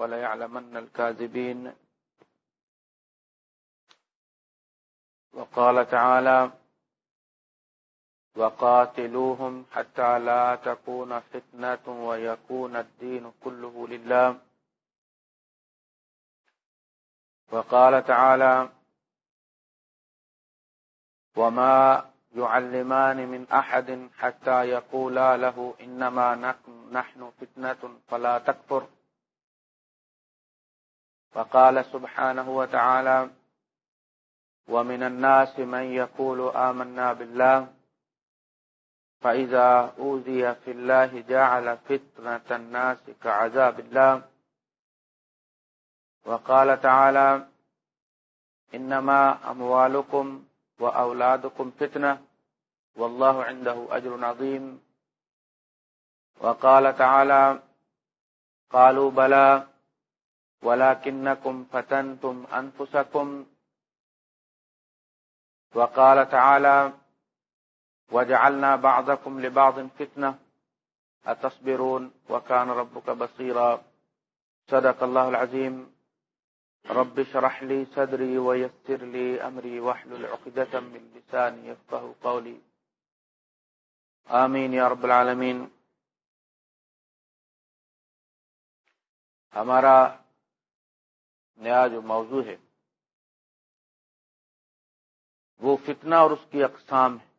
وليعلمن الكاذبين. وقال تعالى وقاتلوهم حتى لا تكون فتنة ويكون الدين كله لله. وقال تعالى وما يعلمان من أحد حتى يقولا له إنما نحن فتنة فلا تكفر. فقال سبحانه وتعالى، ومن الناس من يقول آمنا بالله، فإذا أوذي في الله جعل فتنة الناس كعذاب الله. وقال تعالى، إنما أموالكم وأولادكم فتنة، والله عنده أجر عظيم. وقال تعالى، قالوا بلى ولكنكم فتنتم أنفسكم وقال تعالى وجعلنا بعضكم لبعض فتنة أتصبرون وكان ربك بصيرا صدق الله العظيم. رب شرح لي صدري ويسر لي أمري وحل العقدة من لساني يفقه قولي. آمين يا رب العالمين. ہمارا نیا جو موضوع ہے، وہ فتنہ اور اس کی اقسام ہے۔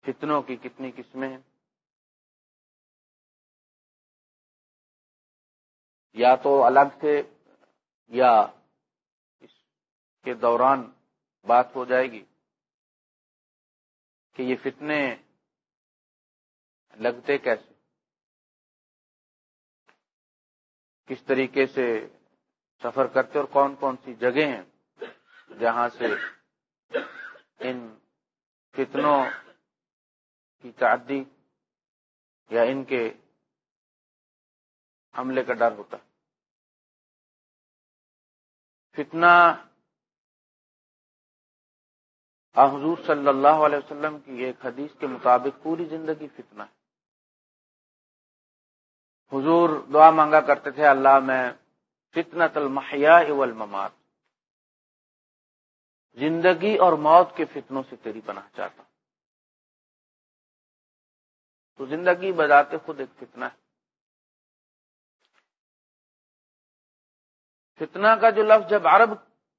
فتنوں کی کتنی قسمیں ہیں۔ یا تو الگ سے یا اس کے دوران بات ہو جائے گی کہ یہ فتنے لگتے کیسے؟ کس طریقے سے سفر کرتے اور کون کون سی جگہ ہیں جہاں سے ان فتنوں کی تعدی یا ان کے حملے کا ڈر ہوتا فتنہ حضور صلی اللہ علیہ وسلم کی ایک حدیث کے مطابق پوری زندگی فتنہ ہے۔ حضور دعا مانگا کرتے تھے، اللہ میں فتنت المحیا والممات، زندگی اور موت کے فتنوں سے تیری پناہ چاہتا ہوں۔ تو زندگی بجاتے خود ایک فتنہ ہے۔ فتنہ کا جو لفظ جب عرب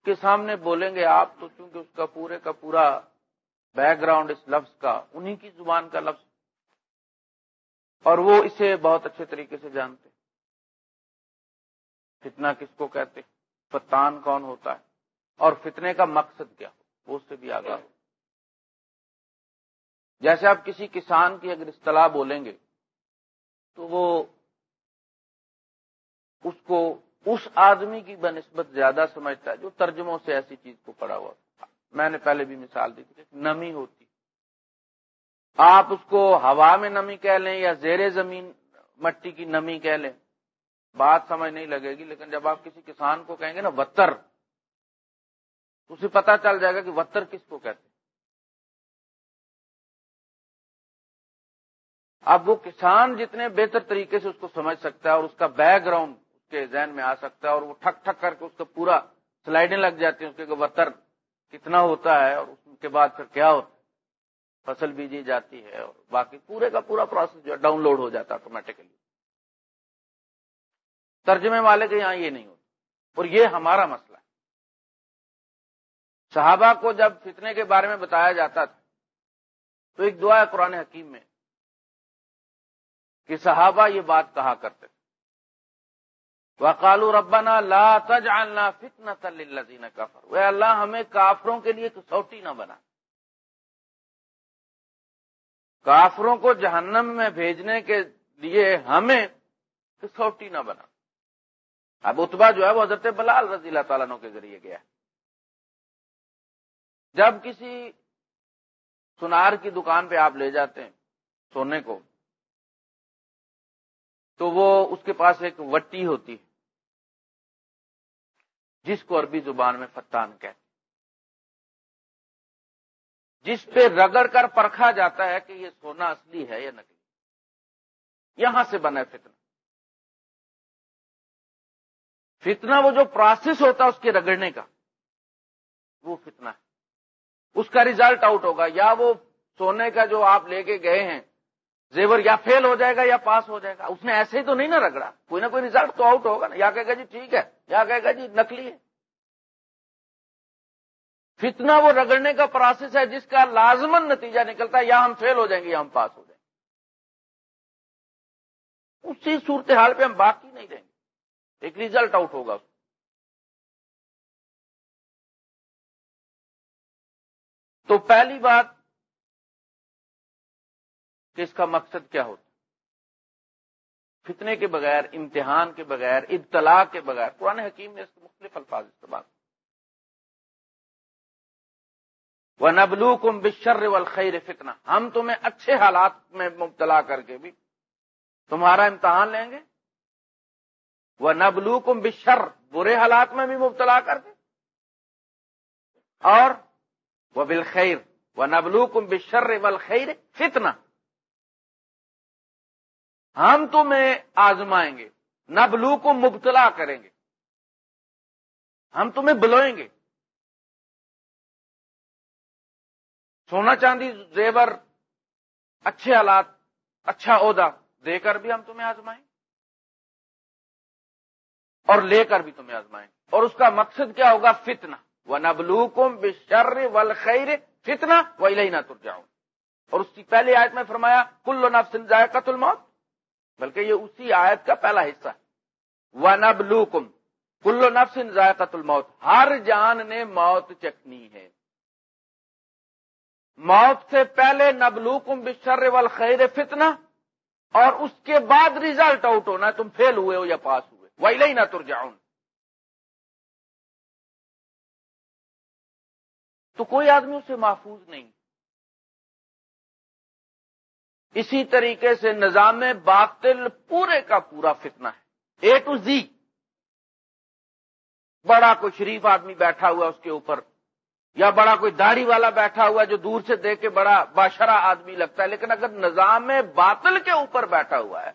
کے سامنے بولیں گے، آپ تو چونکہ اس کا پورے کا پورا بیک گراؤنڈ اس لفظ کا، انہی کی زبان کا لفظ اور وہ اسے بہت اچھے طریقے سے جانتے فتنہ کس کو کہتے فتان کون ہوتا ہے؟ اور فتنے کا مقصد کیا ہو؟ وہ اس سے بھی آگاہ ہو۔ جیسے آپ کسی کسان کی اگر اصطلاح بولیں گے، تو وہ اس کو اس آدمی کی بنسبت زیادہ سمجھتا ہے جو ترجموں سے ایسی چیز کو پڑا ہوا میں نے پہلے بھی مثال دی تھی نمی ہوتی۔ آپ اس کو ہوا میں نمی کہہ لیں یا زیر زمین مٹی کی نمی کہہ لیں، بات سمجھ نہیں لگے گی، لیکن جب آپ کسی کسان کو کہیں گے نا وتر، اسے پتا چل جائے گا کہ وتر کس کو کہتے اب وہ کسان جتنے بہتر طریقے سے اس کو سمجھ سکتا ہے اور اس کا بیک گراؤنڈ اس کے ذہن میں آ سکتا ہے اور وہ ٹھک ٹھک کر کے اس کا پورا سلائڈیں لگ جاتی ہیں، اس کے وتر کتنا ہوتا ہے اور اس کے بعد پھر کیا ہوتا ہے۔ فصل بیجی جاتی ہے اور باقی پورے کا پورا پروسیس جو ہے ڈاؤن لوڈ ہو جاتا ہے آٹومیٹکلی ترجمے والے کے یہاں یہ نہیں ہوتا۔ اور یہ ہمارا مسئلہ ہے۔ صحابہ کو جب فتنے کے بارے میں بتایا جاتا تھا، تو ایک دعا ہے قرآن حکیم میں کہ صحابہ یہ بات کہا کرتے تھے۔ وقالو ربنا لا تجعلنا فتنة للذین کفر وہ اللہ، ہمیں کافروں کے لیے کسوٹی نہ بنا۔ کافروں کو جہنم میں بھیجنے کے لیے ہمیں کسوٹی نہ بنا۔ اب اتبا جو ہے وہ حضرت بلال رضی اللہ تعالیٰ کے ذریعے گیا۔ جب کسی سنار کی دکان پہ آپ لے جاتے ہیں سونے کو، تو وہ اس کے پاس ایک وٹی ہوتی ہے، جس کو عربی زبان میں فتان کہتے جس پہ رگڑ کر پرکھا جاتا ہے کہ یہ سونا اصلی ہے یا نقلی۔ یہاں سے بنا فتنہ۔ فتنہ وہ جو پروسیس ہوتا ہے اس کے رگڑنے کا، وہ فتنہ ہے۔ اس کا ریزلٹ آؤٹ ہوگا، یا وہ سونے کا جو آپ لے کے گئے ہیں، زیور یا فیل ہو جائے گا یا پاس ہو جائے گا۔ اس نے ایسے ہی تو نہیں نہ رگڑا۔ کوئی نہ کوئی ریزلٹ تو آؤٹ ہوگا نا۔ یا کہے گا جی ٹھیک ہے، یا کہے گا جی نکلی ہے۔ فتنا وہ رگڑنے کا پروسیس ہے جس کا لازمن نتیجہ نکلتا ہے، یا ہم فیل ہو جائیں گے یا ہم پاس ہو جائیں گے۔ اسی صورتحال پہ ہم باقی نہیں رہیں گے۔ ایک ریزلٹ آؤٹ ہوگا۔ تو پہلی بات کہ اس کا مقصد کیا ہوتا فتنے کے بغیر، امتحان کے بغیر ابتلا کے بغیر، قرآن حکیم نے اس کے مختلف الفاظ استعمال وہ نبلو کم بشر والخیر فتنہ۔ ہم تمہیں اچھے حالات میں مبتلا کر کے بھی تمہارا امتحان لیں گے۔ وہ نبلو کم بشر برے حالات میں بھی مبتلا کر کے۔ اور وہ بالخیر وہ نبلو کم بشر والخیر فتنہ۔ ہم تمہیں آزمائیں گے نبلو کو مبتلا کریں گے۔ ہم تمہیں بلوئیں گے۔ سونا چاندی، زیور، اچھے حالات اچھا عہدہ دے کر بھی ہم تمہیں آزمائیں۔ اور لے کر بھی تمہیں آزمائیں۔ اور اس کا مقصد کیا ہوگا؟ فتنا وہ نبلو کم بشر ول خیر فتنا وہ نہ تر جاؤں اور اس کی پہلی آیت میں فرمایا، کل نفس ذائقہ الموت۔ بلکہ یہ اسی آیت کا پہلا حصہ ہے۔ وہ نبلو کم کلو نفس ذائقت الموت۔ ہر جان نے موت چکنی ہے۔ موت سے پہلے نبلو کم بشر والخیر فتنہ اور اس کے بعد ریزلٹ آؤٹ ہونا تم فیل ہوئے ہو یا پاس ہوئے وہی نہ تر جاؤں تو کوئی آدمی اسے محفوظ نہیں۔ اسی طریقے سے نظام باطل پورے کا پورا فتنہ ہے۔ اے ٹو زی بڑا کوئی شریف آدمی بیٹھا ہوا اس کے اوپر۔ یا بڑا کوئی داڑھی والا بیٹھا ہوا جو دور سے دیکھ کے بڑا باشرا آدمی لگتا ہے، لیکن اگر نظام باطل کے اوپر بیٹھا ہوا ہے،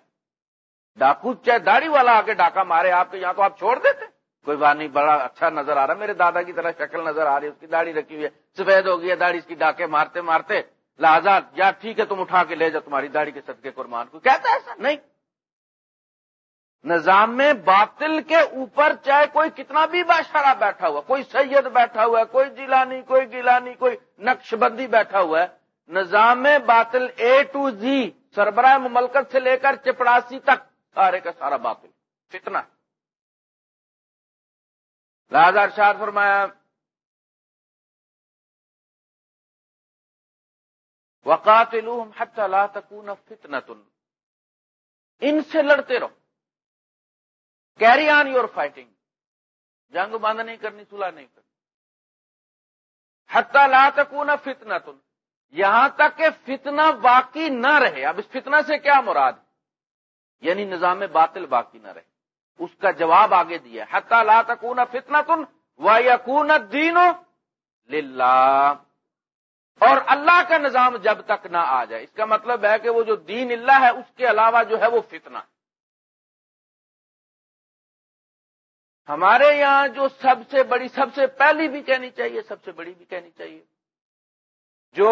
ڈاکو چاہے داڑھی والا آ کے ڈاکہ مارے، آپ کے یہاں تو آپ چھوڑ دیتے۔ کوئی بات نہیں، بڑا اچھا نظر آ رہا میرے دادا کی طرح شکل نظر آ رہی ہے، اس کی داڑھی رکھی ہوئی ہے۔ سفید ہو گئی ہے داڑھی، اس کی ڈاکے مارتے مارتے، لہذا، یا ٹھیک ہے تم اٹھا کے لے جاؤ، تمہاری داڑھی کے صدقے قربان۔ کو کہتا ہے ایسا؟ نہیں۔ نظام میں باطل کے اوپر چاہے کوئی کتنا بھی بادشاہ بیٹھا ہوا، کوئی سید بیٹھا ہوا ہے کوئی جیلانی، کوئی گیلانی، کوئی نقش بندی بیٹھا ہوا ہے، نظام باطل اے ٹو زی سربراہ مملکت سے لے کر چپڑاسی تک سارے کا سارا باطل کتنا لہذا ارشاد فرمایا، وقاتلوہم حتی لا تکون فتنة ان سے لڑتے رہو۔ Carry on your fighting. جنگ بند نہیں کرنی، صلح نہیں کرنی۔ حتی لا تکون فتنة یہاں تک کہ فتنہ باقی نہ رہے۔ اب اس فتنہ سے کیا مراد؟ یعنی نظام باطل باقی نہ رہے۔ اس کا جواب آگے دیا حتی لا تکون فتنة ویکون الدین للہ۔ اور اللہ کا نظام جب تک نہ آ جائے، اس کا مطلب ہے کہ وہ جو دین اللہ ہے، اس کے علاوہ جو ہے وہ فتنہ۔ ہے ہمارے یہاں جو سب سے بڑی، سب سے پہلی بھی کہنی چاہیے، سب سے بڑی بھی کہنی چاہیے، جو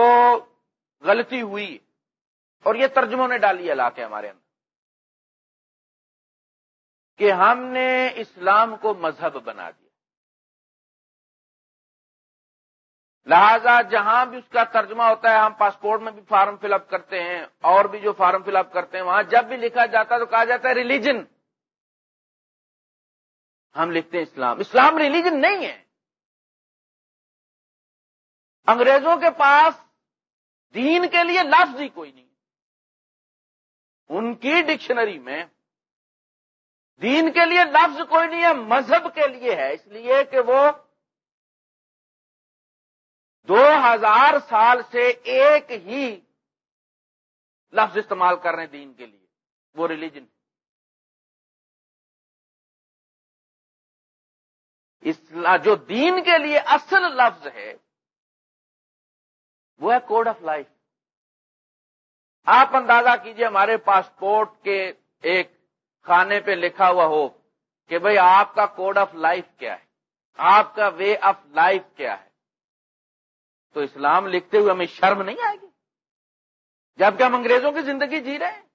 غلطی ہوئی، اور یہ ترجموں نے ڈالی علاقے ہمارے اندر، کہ ہم نے اسلام کو مذہب بنا دیا۔ لہذا جہاں بھی اس کا ترجمہ ہوتا ہے، ہم پاسپورٹ میں بھی فارم فل اپ کرتے ہیں، اور بھی جو فارم فل اپ کرتے ہیں، وہاں جب بھی لکھا جاتا ہے تو کہا جاتا ہے ریلیجن۔ ہم لکھتے ہیں اسلام۔ اسلام ریلیجن نہیں ہے۔ انگریزوں کے پاس دین کے لیے لفظ ہی کوئی نہیں۔ ان کی ڈکشنری میں دین کے لیے لفظ کوئی نہیں ہے، مذہب کے لیے ہے۔ اس لیے کہ وہ دو ہزار سال سے ایک ہی لفظ استعمال کر رہے ہیں دین کے لیے۔ وہ ریلیجن جو دین کے لیے اصل لفظ ہے، وہ ہے کوڈ آف لائف آپ اندازہ کیجیے ہمارے پاسپورٹ کے ایک خانے پہ لکھا ہوا ہو کہ بھئی آپ کا کوڈ آف لائف کیا ہے؟ آپ کا وے آف لائف کیا ہے؟ تو اسلام لکھتے ہوئے ہمیں شرم نہیں آئے گی؟ جبکہ ہم انگریزوں کی زندگی جی رہے ہیں۔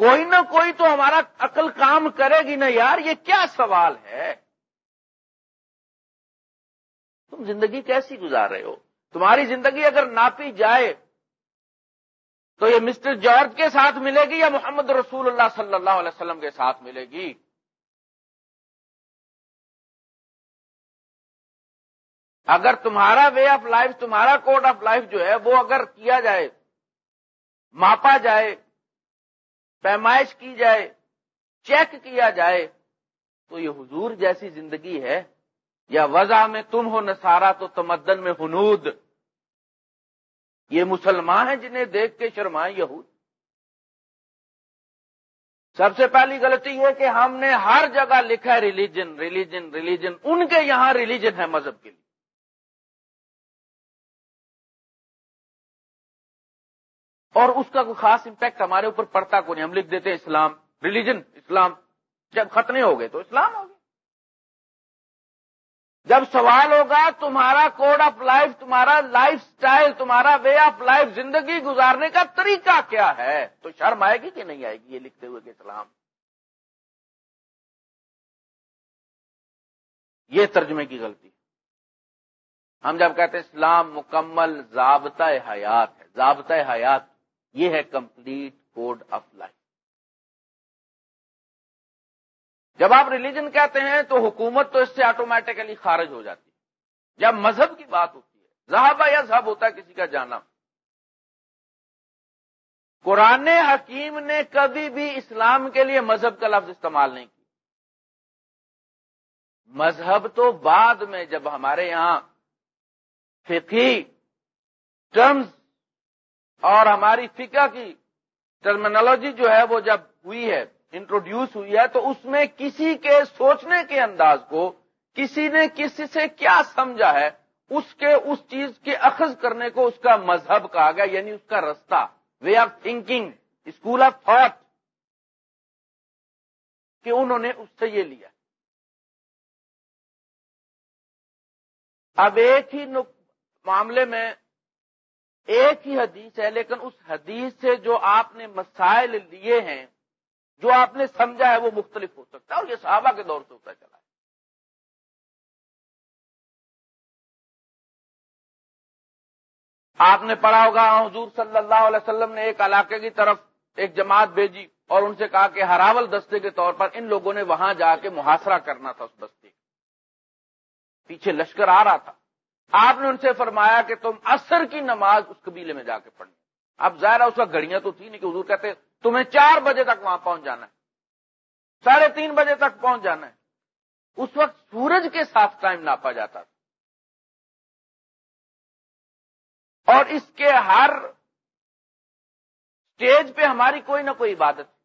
کوئی نہ کوئی تو ہمارا عقل کام کرے گی نا یار، یہ کیا سوال ہے؟ تم زندگی کیسی گزار رہے ہو؟ تمہاری زندگی اگر ناپی جائے تو یہ مسٹر جارج کے ساتھ ملے گی یا محمد رسول اللہ صلی اللہ علیہ وسلم کے ساتھ ملے گی؟ اگر تمہارا وے آف لائف تمہارا کوڈ آف لائف جو ہے، وہ اگر کیا جائے، ماپا جائے پیمائش کی جائے، چیک کیا جائے، تو یہ حضور جیسی زندگی ہے، یا وضع میں تم ہو نسارا تو تمدن میں ہنود یہ مسلمان ہیں جنہیں دیکھ کے شرمائیں یہود۔ سب سے پہلی غلطی یہ کہ ہم نے ہر جگہ لکھا ہے ریلیجن ریلیجن ریلیجن، ان کے یہاں ریلیجن ہے مذہب کے لیے۔ اور اس کا کوئی خاص امپیکٹ ہمارے اوپر پڑتا کو نہیں ہم لکھ دیتے اسلام ریلیجن اسلام۔ جب ختم ہو گئے تو اسلام ہو گئے جب سوال ہوگا، تمہارا کوڈ آف لائف تمہارا لائف سٹائل تمہارا وے آف لائف زندگی گزارنے کا طریقہ کیا ہے؟ تو شرم آئے گی کہ نہیں آئے گی یہ لکھتے ہوئے کہ اسلام؟ یہ ترجمے کی غلطی ہم جب کہتے ہیں اسلام مکمل ضابطۂ حیات ہے، ضابطۂ حیات۔ یہ ہے کمپلیٹ کوڈ آف لائف۔ جب آپ ریلیجن کہتے ہیں تو حکومت تو اس سے آٹومیٹکلی خارج ہو جاتی ہے۔ جب مذہب کی بات ہوتی ہے، زہابہ یا ذہب ہوتا ہے کسی کا جانا۔ قرآن حکیم نے کبھی بھی اسلام کے لیے مذہب کا لفظ استعمال نہیں کیا۔ مذہب تو بعد میں جب ہمارے یہاں فقی ٹرمز اور ہماری فقہ کی ٹرمنالوجی جو ہے وہ جب ہوئی ہے انٹروڈیوس ہوئی ہے، تو اس میں کسی کے سوچنے کے انداز کو، کسی نے کسی سے کیا سمجھا ہے، اس کے، اس چیز کے اخذ کرنے کو اس کا مذہب کہا گیا یعنی اس کا رستہ way of thinking school of thought کہ انہوں نے اس سے یہ لیا۔ اب ایک ہی معاملے میں ایک ہی حدیث ہے، لیکن اس حدیث سے جو آپ نے مسائل لیے ہیں، جو آپ نے سمجھا ہے، وہ مختلف ہو سکتا ہے اور یہ صحابہ کے دور سے ہوتا چلا ہے۔ آپ نے پڑھا ہوگا، حضور صلی اللہ علیہ وسلم نے ایک علاقے کی طرف ایک جماعت بھیجی اور ان سے کہا کہ ہراول دستے کے طور پر ان لوگوں نے وہاں جا کے محاصرہ کرنا تھا اس بستے پیچھے لشکر آ رہا تھا۔ آپ نے ان سے فرمایا کہ تم اثر کی نماز اس قبیلے میں جا کے پڑھنی اب ظاہر اس وقت گھڑیاں تو تھی نہیں کہ حضور کہتے تمہیں چار بجے تک وہاں پہنچ جانا ہے۔ ساڑھے تین بجے تک پہنچ جانا ہے۔ اس وقت سورج کے ساتھ ٹائم ناپا جاتا تھا۔ اور اس کے ہر اسٹیج پہ ہماری کوئی نہ کوئی عبادت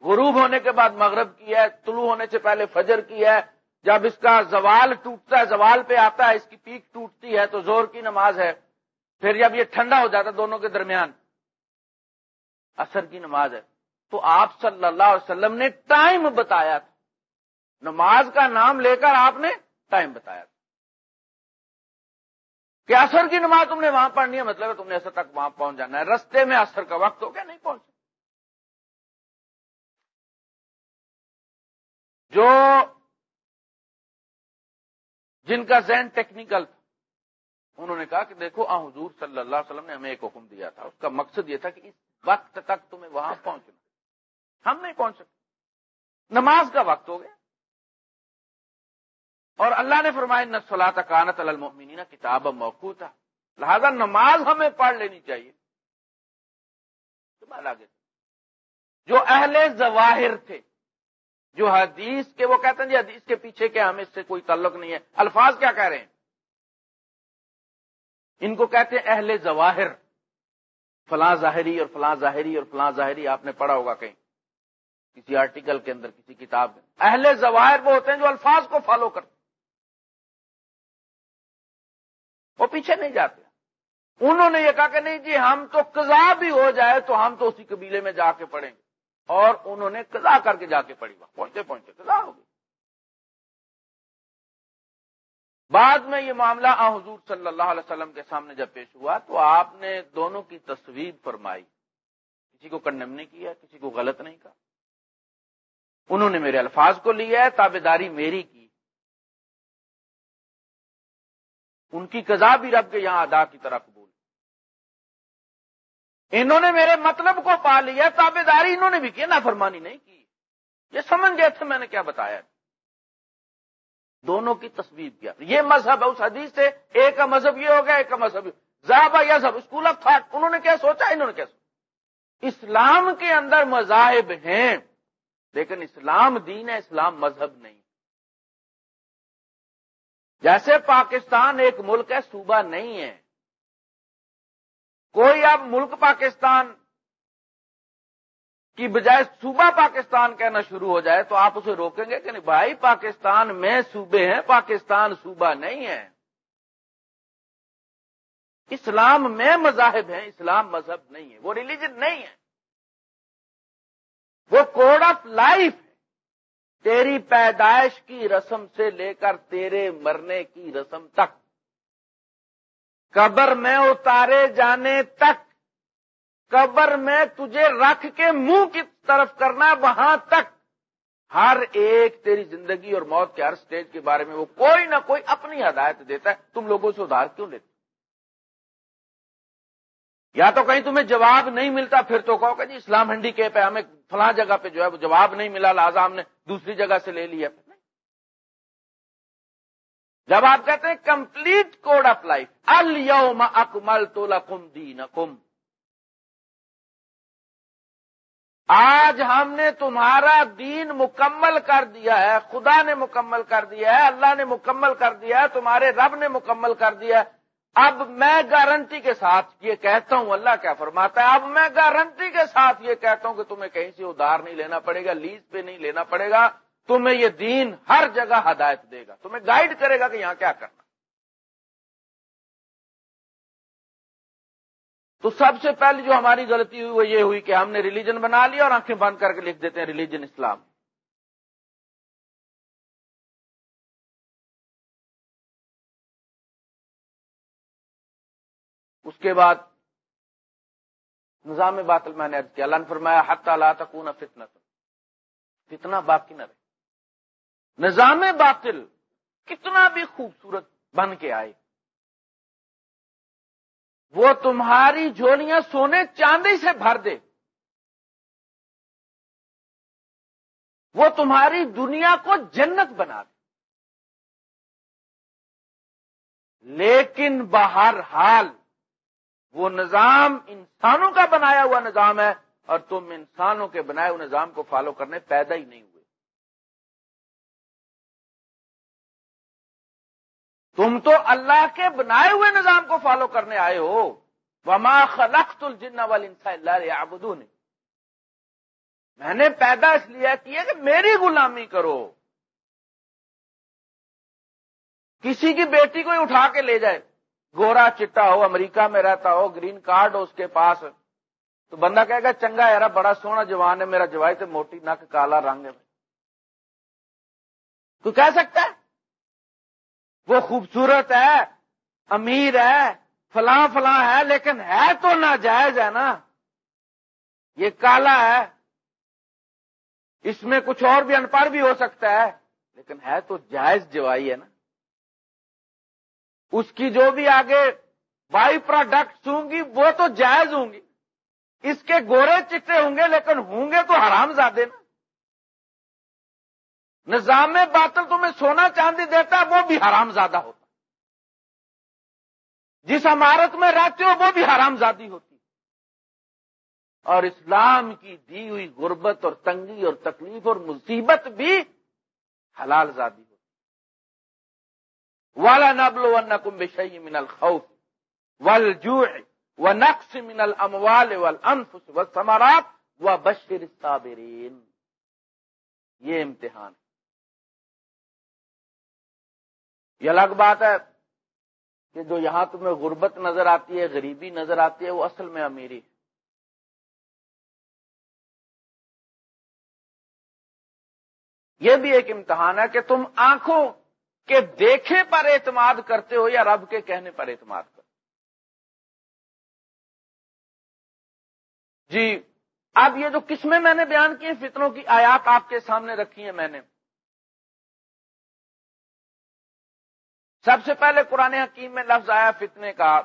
غروب ہونے کے بعد مغرب کی ہے، طلوع ہونے سے پہلے فجر کی ہے جب اس کا زوال ٹوٹتا ہے، زوال پہ آتا ہے، اس کی پیک ٹوٹتی ہے تو زور کی نماز ہے۔ پھر جب یہ ٹھنڈا ہو جاتا ہے دونوں کے درمیان، اثر کی نماز ہے۔ تو آپ صلی اللہ علیہ وسلم نے ٹائم بتایا تھا۔ نماز کا نام لے کر آپ نے ٹائم بتایا تھا۔ کہ اثر کی نماز تم نے وہاں پڑھنی ہے مطلب تم نے اثر تک وہاں پہنچ جانا ہے۔ رستے میں اثر کا وقت ہو گیا، نہیں پہنچ جو جن کا ذہن ٹیکنیکل تھا۔ انہوں نے کہا کہ دیکھو آ حضور صلی اللہ علیہ وسلم نے ہمیں ایک حکم دیا تھا۔ اس کا مقصد یہ تھا کہ اس وقت تک تمہیں وہاں پہنچنا ہم نہیں پہنچ سکتے۔ نماز کا وقت ہو گیا۔ اور اللہ نے فرمایا نہ کانت المنی نا کتاب موقع تھا لہذا نماز ہمیں پڑھ لینی چاہیے۔ آگے۔ جو اہل ظواہر تھے جو حدیث کے وہ کہتے ہیں جی حدیث کے پیچھے کیا ہمیں اس سے کوئی تعلق نہیں ہے۔ الفاظ کیا کہہ رہے ہیں؟ ان کو کہتے ہیں اہل ظواہر فلاں ظاہری اور فلاں ظاہری اور فلاں ظاہری، آپ نے پڑھا ہوگا کہیں۔ کسی آرٹیکل کے اندر، کسی کتاب میں اہل ظواہر وہ ہوتے ہیں جو الفاظ کو فالو کرتے وہ پیچھے نہیں جاتے۔ انہوں نے یہ کہا کہ نہیں جی ہم تو قضا بھی ہو جائے تو ہم تو اسی قبیلے میں جا کے پڑھیں گے۔ اور انہوں نے قضا کر کے جا کے پڑھی وہاں۔ پہنچے پہنچے قضا ہو گئی۔ بعد میں یہ معاملہ آ حضور صلی اللہ علیہ وسلم کے سامنے جب پیش ہوا تو آپ نے دونوں کی تصویر فرمائی۔ کسی کو کنڈم نہیں کیا، کسی کو غلط نہیں کہا۔ انہوں نے میرے الفاظ کو لیا ہے تابے داری میری کی۔ ان کی قضا بھی رب کے یہاں ادا کی طرح قبول انہوں نے میرے مطلب کو پا لیا تابے داری انہوں نے بھی کیا نافرمانی نہیں کی۔ یہ سمجھ گئے تھے میں نے کیا بتایا۔ دونوں کی تصویر کیا۔ یہ مذہب ہے، اس حدیث سے ایک کا مذہب یہ ہو گیا ایک کا مذہب۔ زابا یا سب اسکول آف تھاٹ، انہوں نے کیا سوچا؟ انہوں نے کیا سوچا؟ اسلام کے اندر مذاہب ہیں، لیکن اسلام دین ہے، اسلام مذہب نہیں۔ جیسے پاکستان ایک ملک ہے، صوبہ نہیں ہے۔ کوئی اب ملک پاکستان کی بجائے صوبہ پاکستان کہنا شروع ہو جائے تو آپ اسے روکیں گے کہ نہیں، بھائی، پاکستان میں صوبے ہیں، پاکستان صوبہ نہیں ہے۔ اسلام میں مذاہب ہیں، اسلام مذہب نہیں ہے، وہ ریلیجن نہیں ہے۔ وہ کوڈ آف لائف ہے۔ تیری پیدائش کی رسم سے لے کر تیرے مرنے کی رسم تک۔ قبر میں اتارے جانے تک، قبر میں تجھے رکھ کے منہ کی طرف کرنا وہاں تک۔ ہر ایک تیری زندگی اور موت کے ہر سٹیج کے بارے میں وہ کوئی نہ کوئی اپنی ہدایت دیتا ہے۔ تم لوگوں سے ادھار کیوں لیتے یا تو کہیں تمہیں جواب نہیں ملتا، پھر تو کہو کہ جی اسلام ہنڈی کے پہ ہمیں فلاں جگہ پہ جو ہے وہ جواب نہیں ملا، لہٰذا ہم نے دوسری جگہ سے لے لیا۔ جب آپ کہتے ہیں کمپلیٹ کوڈ آف لائف الوم اکمل تو لکم دین آج ہم نے تمہارا دین مکمل کر دیا ہے، خدا نے مکمل کر دیا ہے، اللہ نے مکمل کر دیا ہے، تمہارے رب نے مکمل کر دیا ہے۔ اب میں گارنٹی کے ساتھ یہ کہتا ہوں، اللہ کیا فرماتا ہے؟ اب میں گارنٹی کے ساتھ یہ کہتا ہوں کہ تمہیں کہیں سے ادھار نہیں لینا پڑے گا لیز پہ نہیں لینا پڑے گا۔ تمہیں یہ دین ہر جگہ ہدایت دے گا۔ تمہیں گائیڈ کرے گا کہ یہاں کیا کرنا۔ تو سب سے پہلے جو ہماری غلطی ہوئی وہ یہ ہوئی کہ ہم نے ریلیجن بنا لیا اور آنکھیں بند کر کے لکھ دیتے ہیں ریلیجن اسلام۔ اس کے بعد نظام باطل میں نے کیا اللہ نے فرمایا حت اللہ تکون فتنا فتنا باقی نہ رہے۔ نظام باطل کتنا بھی خوبصورت بن کے آئے۔ وہ تمہاری جھولیاں سونے چاندی سے بھر دے۔ وہ تمہاری دنیا کو جنت بنا دے۔ لیکن بہر حال وہ نظام انسانوں کا بنایا ہوا نظام ہے اور تم انسانوں کے بنائے ہوئے نظام کو فالو کرنے پیدا ہی نہیں ہوئے تم تو اللہ کے بنائے ہوئے نظام کو فالو کرنے آئے ہو۔ وما خلقت الجن والانس الا ليعبدون۔ میں نے پیدا اس لیے کیا کہ میری غلامی کرو۔ کسی کی بیٹی کو ہی اٹھا کے لے جائے۔ گورا چٹا ہو، امریکہ میں رہتا ہو، گرین کارڈ ہو اس کے پاس۔ تو بندہ کہے گا، چنگا یار بڑا سونا جوان ہے، میرا جوائی تو موٹی نک کالا رنگ ہے۔ تو کہہ سکتا ہے وہ خوبصورت ہے، امیر ہے، فلاں فلاں ہے، لیکن ہے تو ناجائز ہے نا۔ یہ کالا ہے۔ اس میں کچھ اور بھی انپڑھ بھی ہو سکتا ہے، لیکن ہے تو جائز جوائی ہے نا۔ اس کی جو بھی آگے بائی پروڈکٹس ہوں گی، وہ تو جائز ہوں گی۔ اس کے گورے چٹے ہوں گے، لیکن ہوں گے تو حرام زیادہ نا۔ نظام باطل تمہیں سونا چاندی دیتا ہے، وہ بھی حرام زیادہ ہوتا جس عمارت میں رہتے ہو، وہ بھی حرام زادی ہوتی اور اسلام کی دی ہوئی غربت اور تنگی اور تکلیف اور مصیبت بھی حلال زادی ہوتی والا نبل و نقم بشئی من الخوف والجوع و من الاموال والانفس والثمرات و بشر الصابرین یہ امتحان ہے۔ یہ الگ بات ہے کہ جو یہاں تمہیں غربت نظر آتی ہے، غریبی نظر آتی ہے، وہ اصل میں امیری ہے۔ یہ بھی ایک امتحان ہے کہ تم آنکھوں کے دیکھے پر اعتماد کرتے ہو یا رب کے کہنے پر اعتماد کرتے جی اب یہ جو قسمیں میں نے بیان کی فتنوں کی آیات آپ کے سامنے رکھی ہیں میں نے۔ سب سے پہلے قرآن حکیم میں لفظ آیا فتنے کا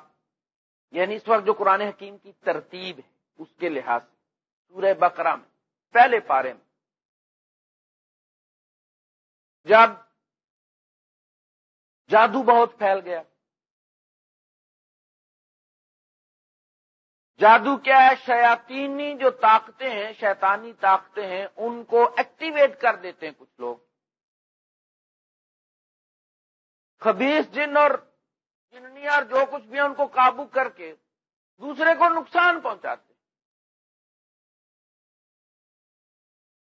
یعنی اس وقت جو قرآن حکیم کی ترتیب ہے، اس کے لحاظ سے۔ سورہ بقرہ میں، پہلے پارے میں۔ جب جادو بہت پھیل گیا۔ جادو کیا ہے؟ شیاتینی جو طاقتیں ہیں، شیطانی طاقتیں ہیں، ان کو ایکٹیویٹ کر دیتے ہیں کچھ لوگ۔ خبیص جن اور جننی اور جو کچھ بھی ان کو قابو کر کے دوسرے کو نقصان پہنچاتے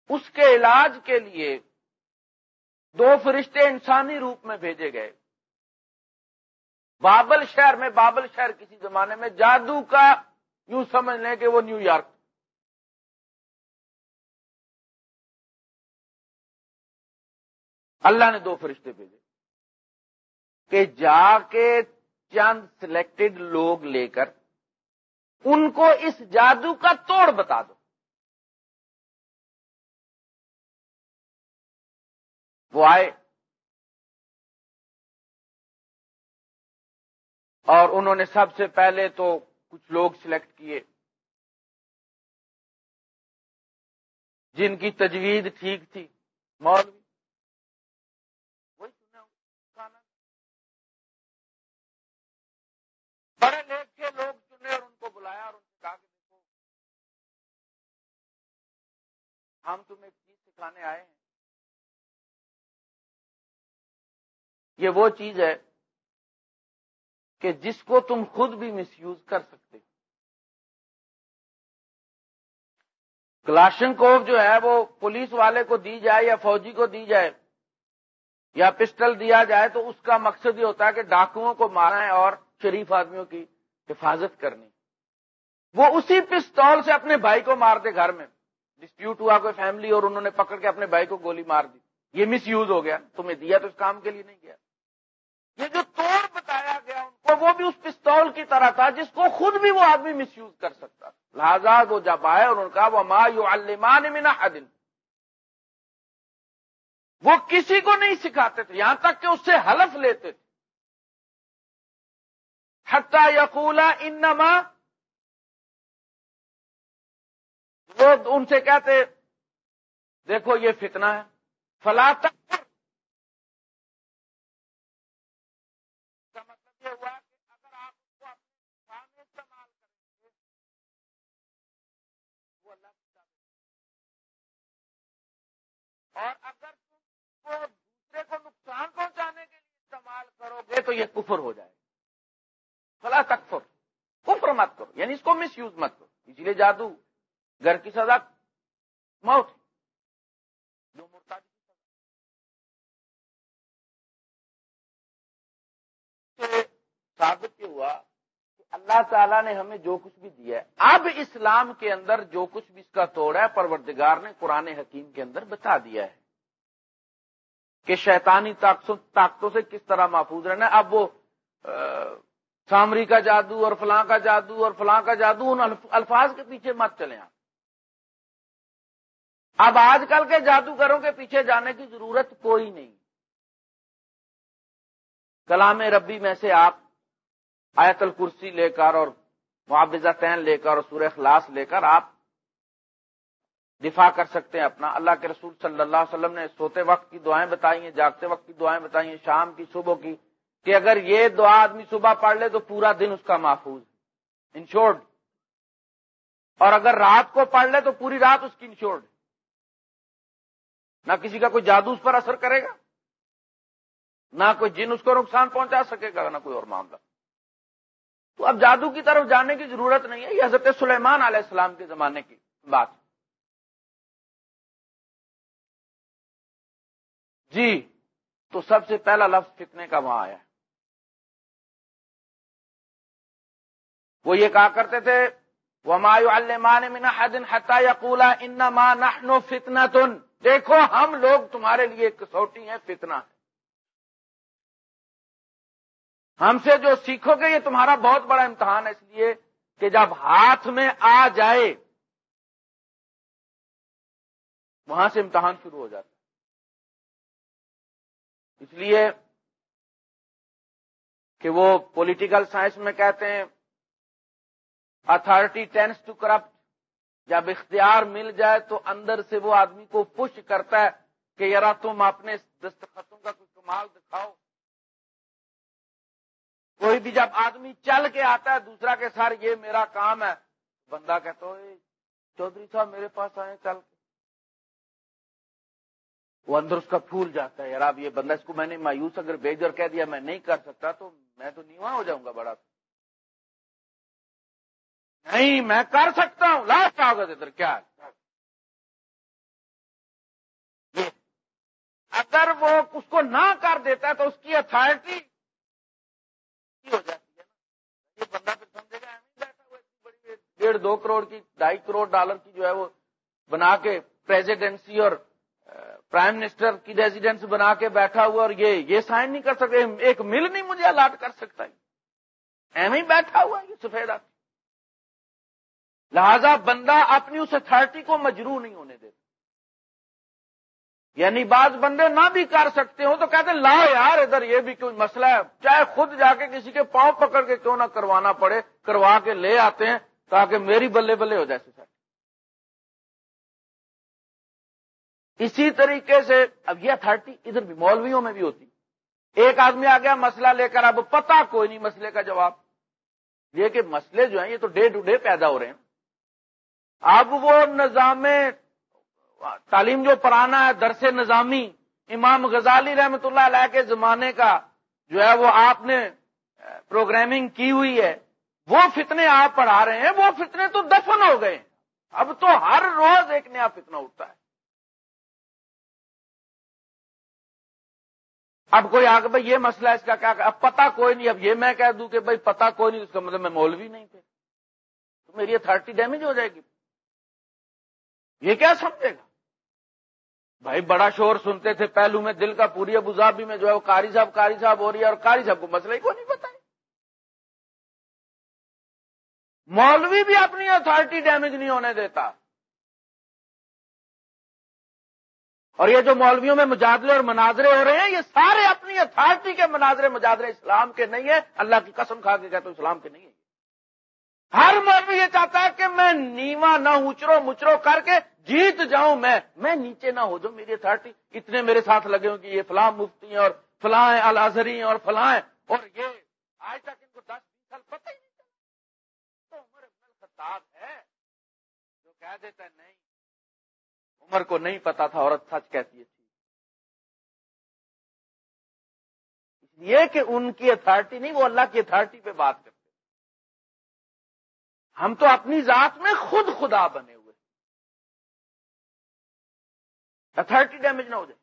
اس کے علاج کے لیے دو فرشتے انسانی روپ میں بھیجے گئے۔ بابل شہر میں، بابل شہر کسی زمانے میں جادو کا یوں سمجھ لیں کہ وہ نیو یارک۔ اللہ نے دو فرشتے بھیجے۔ کہ جا کے چند سلیکٹڈ لوگ لے کر ان کو اس جادو کا توڑ بتا دو۔ وہ آئے اور انہوں نے سب سے پہلے تو کچھ لوگ سلیکٹ کیے جن کی تجوید ٹھیک تھی۔ مولوی وہی سنا پڑھے لکھ کے لوگ چنے اور ان کو بلایا اور ان سے کہا کہ دیکھو، ہم تمہیں ایک چیز سکھانے آئے ہیں۔ یہ وہ چیز ہے کہ جس کو تم خود بھی مس یوز کر سکتے۔ کلاشن کوف جو ہے، وہ پولیس والے کو دی جائے یا فوجی کو دی جائے یا پسٹل دیا جائے تو اس کا مقصد یہ ہوتا ہے کہ ڈاکوؤں کو مارا ہے اور شریف آدمیوں کی حفاظت کرنی۔ وہ اسی پستول سے اپنے بھائی کو مار دے گھر میں۔ ڈسپیوٹ ہوا کوئی فیملی اور انہوں نے پکڑ کے اپنے بھائی کو گولی مار دی۔ یہ مس یوز ہو گیا۔ تمہیں دیا تو اس کام کے لیے نہیں گیا۔ یہ جو توڑ بتایا گیا ان کو، وہ بھی اس پستول کی طرح تھا جس کو خود بھی وہ آدمی مس یوز کر سکتا۔ لہذا وہ جب آئے اور ان کا وہ ما یو المان حدن وہ کسی کو نہیں سکھاتے تھے۔ یہاں تک کہ اس سے حلف لیتے تھے۔ حتہ یقولا انما وہ ان سے کہتے دیکھو یہ فتنہ ہے۔ فلا تک مطلب اور اگر تم کو دوسرے کو نقصان پہنچانے کے لیے استعمال کرو گے، تو یہ کفر ہو جائے فلا تکفر، کفر مت کرو یعنی اس کو مس یوز مت کرو۔ اسی لیے جادو، گھر کی سزا، موت۔ جو مرتاد ثابت یہ ہوا کہ اللہ تعالیٰ نے ہمیں جو کچھ بھی دیا ہے، اب اسلام کے اندر جو کچھ بھی اس کا توڑا ہے، پروردگار نے قرآن حکیم کے اندر بتا دیا ہے کہ شیطانی طاقتوں سے کس طرح محفوظ رہنا ہے۔ اب وہ سامری کا جادو اور فلاں کا جادو اور فلاں کا جادو، ان الفاظ کے پیچھے مت چلے آپ۔ اب آج کل کے جادوگروں کے پیچھے جانے کی ضرورت کوئی نہیں۔ کلام ربی میں سے آپ آیت الکرسی لے کر اور معاوضہ تین لے کر اور سورہ اخلاص لے کر آپ دفاع کر سکتے ہیں اپنا۔ اللہ کے رسول صلی اللہ علیہ وسلم نے سوتے وقت کی دعائیں بتائی ہیں، جاگتے وقت کی دعائیں بتائی ہیں، شام کی، صبح کی۔ کہ اگر یہ دعا آدمی صبح پڑھ لے تو پورا دن اس کا محفوظ انشورڈ۔ اور اگر رات کو پڑھ لے تو پوری رات اس کی انشورڈ نہ کسی کا کوئی جادو اس پر اثر کرے گا، نہ کوئی جن اس کو نقصان پہنچا سکے گا، نہ کوئی اور معاملہ۔ تو اب جادو کی طرف جانے کی ضرورت نہیں ہے، یہ حضرت سلیمان علیہ السلام کے زمانے کی بات۔ جی تو سب سے پہلا لفظ فتنے کا وہاں آیا۔ ہے وہ یہ کہا کرتے تھے وہ مایو المان من حدن حتا یقولا ان ماں فتنا تن دیکھو، ہم لوگ تمہارے لیے کسوٹی ہیں فتنہ۔ ہے ہم سے جو سیکھو گے، یہ تمہارا بہت بڑا امتحان ہے۔ اس لیے کہ جب ہاتھ میں آ جائے، وہاں سے امتحان شروع ہو جاتا اس لیے کہ وہ پولیٹیکل سائنس میں کہتے ہیں اتارٹی ٹینس ٹو کرپٹ جب اختیار مل جائے تو اندر سے وہ آدمی کو پش کرتا ہے کہ یار تم اپنے دستخطوں کا کوئی کمال دکھاؤ۔ کوئی بھی جب آدمی چل کے آتا ہے دوسرا کے سر یہ میرا کام ہے، بندہ کہتا ہو چودھری صاحب میرے پاس آئے چل وہ اندر اس کا پھول جاتا ہے یار اب یہ بندہ اس کو میں نے مایوس اگر بھیج اور کہہ دیا میں نہیں کر سکتا تو میں تو نیواں ہو جاؤں گا بڑا۔ نہیں، میں کر سکتا ہوں۔ لاسٹ کاغذ ادھر کیا؟ اگر وہ اس کو نہ کر دیتا تو اس کی اتارٹی ہو جاتی ہے نا۔ یہ بندہ پھر سمجھے گا بڑی ڈیڑھ دو کروڑ کی، ڈھائی کروڑ ڈالر کی جو ہے وہ بنا کے پریزیڈنسی اور پرائم منسٹر کی ریزیڈینس بنا کے بیٹھا ہوا اور یہ یہ سائن نہیں کر سکتے۔ ایک مل نہیں مجھے الاٹ کر سکتا۔ ایم ہی بیٹھا ہوا یہ سفید آتی لہذا بندہ اپنی اس اتارٹی کو مجرو نہیں ہونے دیتا۔ یعنی بعض بندے نہ بھی کر سکتے ہو تو کہتے لا یار، ادھر یہ بھی کوئی مسئلہ ہے۔ چاہے خود جا کے کسی کے پاؤں پکڑ کے کیوں نہ کروانا پڑے، کروا کے لے آتے ہیں تاکہ میری بلے بلے ہو جائے سوسائٹی۔ اسی طریقے سے اب یہ اتارٹی ادھر بھی مولویوں میں بھی ہوتی۔ ایک آدمی آ گیا، مسئلہ لے کر، اب پتا کوئی نہیں مسئلے کا جواب۔ یہ کہ مسئلے جو ہیں، یہ تو ڈے ٹو ڈے پیدا ہو رہے ہیں۔ اب وہ نظام تعلیم جو پرانا ہے، درس نظامی، امام غزالی رحمت اللہ علیہ کے زمانے کا جو ہے، وہ آپ نے پروگرامنگ کی ہوئی ہے۔ وہ فتنے آپ پڑھا رہے ہیں، وہ فتنے تو دفن ہو گئے۔ اب تو ہر روز ایک نیا فتنہ اٹھتا ہے۔ اب کوئی آگے بھائی یہ مسئلہ اس کا کیا اب پتا کوئی نہیں، اب یہ میں کہہ دوں کہ بھائی پتا کوئی نہیں، اس کا مطلب میں مولوی نہیں تھے۔ تو میری اتارٹی ڈیمیج ہو جائے گی۔ یہ کیا سمجھے گا؟ بھائی بڑا شور سنتے تھے، پہلو میں دل کا پوری ابوظہبی میں جو ہے وہ کاری صاحب کاری صاحب ہو رہی ہے اور کاری صاحب کو مسئلہ ہی کو نہیں پتا مولوی بھی اپنی اتارٹی ڈیمیج نہیں ہونے دیتا۔ اور یہ جو مولویوں میں مجادلے اور مناظرے ہو رہے ہیں، یہ سارے اپنی اتارٹی کے مناظرے، مجادلے اسلام کے نہیں ہیں۔ اللہ کی قسم کھا کے کہتے ہیں اسلام کے نہیں ہیں۔ ہر مولوی یہ چاہتا ہے کہ میں نیوا نہ اچرو مچرو کر کے جیت جاؤں میں میں نیچے نہ ہو جاؤں، میری اتارٹی اتنے میرے ساتھ لگے ہوں کہ یہ فلاں مفتی ہیں اور فلاں الازری اور فلاں اور یہ آج تک ان کو دس بیس سال پتہ ہی نہیں چلا۔ تو عمر ابن خطاب ہے جو کہہ دیتا ہے نہیں۔ عمر کو نہیں پتا تھا، عورت سچ کہتی ہے۔ یہ کہ ان کی اتارٹی نہیں، وہ اللہ کی اتارٹی پہ بات کرتے ہم تو اپنی ذات میں خود خدا بنے ہوئے اتارٹی ڈیمیج نہ ہو جائے۔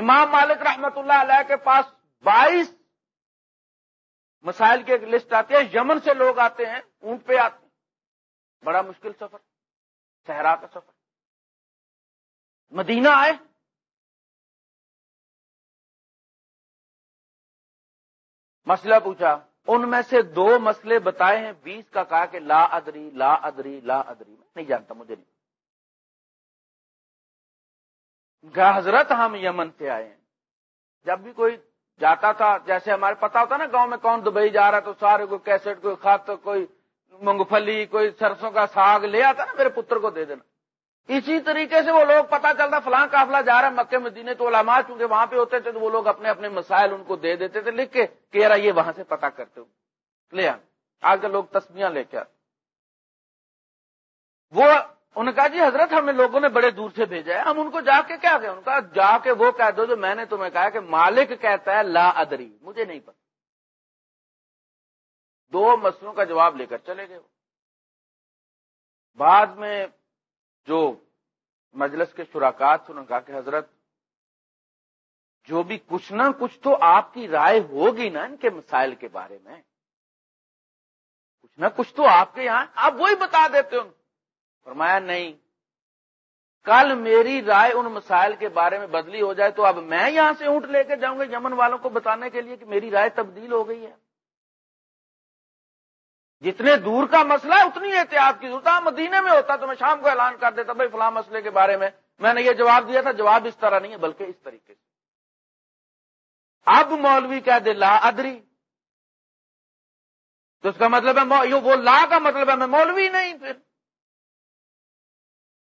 امام مالک رحمت اللہ علیہ کے پاس بائیس مسائل کی ایک لسٹ آتی ہے۔ یمن سے لوگ آتے ہیں، اونٹ پہ آتے ہیں۔ بڑا مشکل سفر، صحرا کا سفر۔ مدینہ آئے۔ مسئلہ پوچھا۔ ان میں سے دو مسئلے بتائے ہیں، بیس کا کہا کہ لا ادری لا ادری لا ادری، میں نہیں جانتا مجھے نہیں۔ حضرت ہم یمن سے آئے ہیں۔ جب بھی کوئی جاتا تھا، جیسے ہمارے پتا ہوتا نا گاؤں میں کون دبئی جا رہا تو سارے کوئی کیسٹ، کوئی خط، کوئی مونگ پھلی، کوئی سرسوں کا ساگ لے آتا نا میرے پتر کو دے دینا۔ اسی طریقے سے وہ لوگ پتا چلتا فلاں قافلہ جا رہا ہے مکے مدینے تو علامات چونکہ وہاں پہ ہوتے تھے تو وہ لوگ اپنے اپنے مسائل ان کو دے دیتے تھے، لکھ کے کہ یار یہ وہاں سے پتا کرتے ہو۔ لے آ۔ آج کل لوگ تسمیاں لے کے آتے وہ ان کا جی حضرت ہمیں لوگوں نے بڑے دور سے بھیجا ہے، ہم ان کو جا کے کیا کہ ان کا جا کے وہ کہہ دو جو میں نے تمہیں کہا کہ مالک کہتا ہے لا ادری، مجھے نہیں پتا دو مسلوں کا جواب لے کر چلے گئے۔ بعد میں جو مجلس کے شراکات انہوں نے کہا کہ حضرت، جو بھی کچھ نہ کچھ تو آپ کی رائے ہوگی نا ان کے مسائل کے بارے میں۔ کچھ نہ کچھ تو آپ کے یہاں، آپ وہی بتا دیتے ان فرمایا، نہیں۔ کل میری رائے ان مسائل کے بارے میں بدلی ہو جائے تو اب میں یہاں سے اونٹ لے کے جاؤں گا یمن والوں کو بتانے کے لیے کہ میری رائے تبدیل ہو گئی ہے۔ جتنے دور کا مسئلہ ہے، اتنی احتیاط کی ضرورت ہے۔ ہاں، مدینے میں ہوتا تو میں شام کو اعلان کر دیتا، بھائی فلاں مسئلے کے بارے میں میں نے یہ جواب دیا تھا، جواب اس طرح نہیں ہے، بلکہ اس طریقے سے۔ اب مولوی کہہ دے، لا ادری۔ تو اس کا مطلب ہے وہ لا کا مطلب ہے، میں مولوی نہیں پھر۔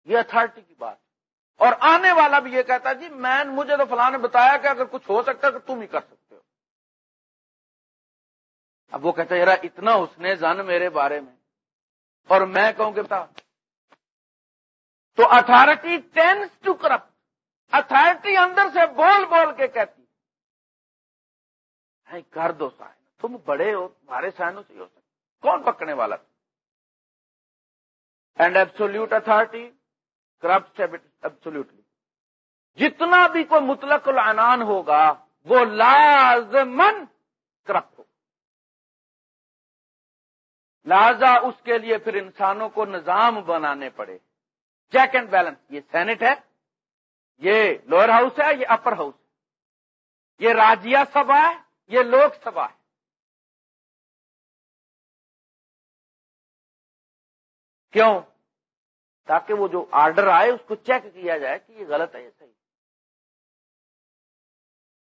یہ اتارٹی کی بات۔ اور آنے والا بھی یہ کہتا جی میں مجھے تو فلاں نے بتایا کہ اگر کچھ ہو سکتا ہے تو تم ہی کر سکتے۔ اب وہ کہتا ہے یار اتنا اس نے زن میرے بارے میں۔ اور میں کہوں کہ بتا۔ تو authority tends to corrupt authority اندر سے بول بول کے کہتی ہے۔ کر دو سائن۔ تم بڑے ہو، تمہارے سائنوں سے ہی ہو سکتے کون پکڑنے والا and absolute authority corrupt absolutely جتنا بھی کوئی مطلق العنان ہوگا، وہ لازمن کرپٹ لہذا اس کے لیے پھر انسانوں کو نظام بنانے پڑے۔ چیک اینڈ بیلنس یہ سینٹ ہے، یہ لوئر ہاؤس ہے، یہ اپر ہاؤس ہے۔ یہ راجیہ سبھا ہے، یہ لوک سبھا ہے۔ کیوں؟ تاکہ وہ جو آرڈر آئے، اس کو چیک کیا جائے کہ یہ غلط ہے یہ صحیح۔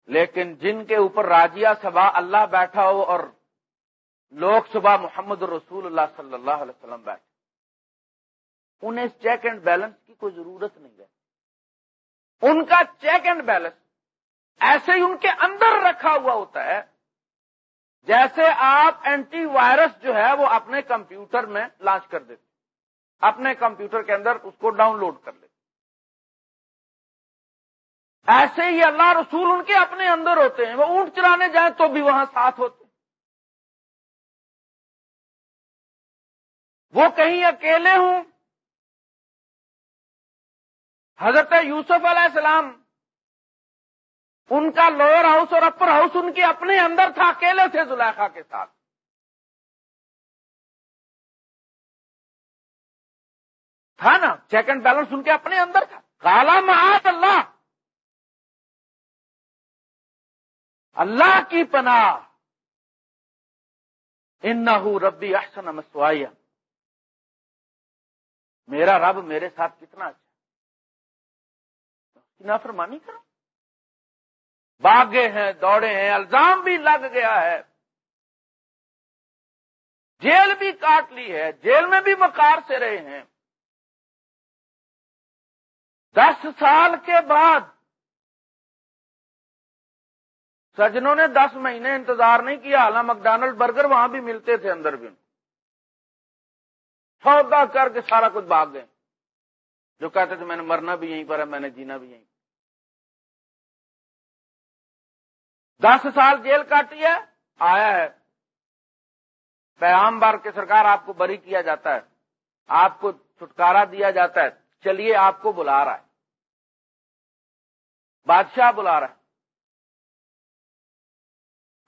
لیکن جن کے اوپر راجیہ سبھا اللہ بیٹھا ہو اور لوک سبھا محمد رسول اللہ صلی اللہ علیہ وسلم بیٹھے۔ انہیں چیک اینڈ بیلنس کی کوئی ضرورت نہیں ہے۔ ان کا چیک اینڈ بیلنس ایسے ہی ان کے اندر رکھا ہوا ہوتا ہے، جیسے آپ اینٹی وائرس جو ہے وہ اپنے کمپیوٹر میں لانچ کر دیتے اپنے کمپیوٹر کے اندر اس کو ڈاؤن لوڈ کر لیتے ایسے ہی اللہ رسول ان کے اپنے اندر ہوتے ہیں۔ وہ اونٹ چلانے جائیں تو بھی وہاں ساتھ ہوتے وہ کہیں اکیلے ہوں؟ حضرت یوسف علیہ السلام، ان کا لوئر ہاؤس اور اپر ہاؤس ان کے اپنے اندر تھا، اکیلے تھے زلیخا کے ساتھ۔ تھا نا، چیک اینڈ بیلنس ان کے اپنے اندر تھا۔ کالا محاذ اللہ۔ اللہ کی پناہ۔ ان ربی احسن مسوائیا میرا رب میرے ساتھ کتنا اچھا نافرمانی کرو۔ باغے ہیں، دوڑے ہیں، الزام بھی لگ گیا ہے۔ جیل بھی کاٹ لی ہے، جیل میں بھی مکار سے رہے ہیں۔ دس سال کے بعد سجنوں نے دس مہینے انتظار نہیں کیا حالانکہ مکڈانلڈ برگر وہاں بھی ملتے تھے اندر بھی۔ سودا کر کے سارا کچھ بھاگ گئے۔ جو کہتے تھے میں نے مرنا بھی یہیں پر ہے، میں نے جینا بھی یہیں دس سال جیل کاٹی ہے، آیا ہے۔ پیام بار کے سرکار آپ کو بری کیا جاتا ہے۔ آپ کو چھٹکارا دیا جاتا ہے۔ چلیے، آپ کو بلا رہا ہے۔ بادشاہ بلا رہا ہے۔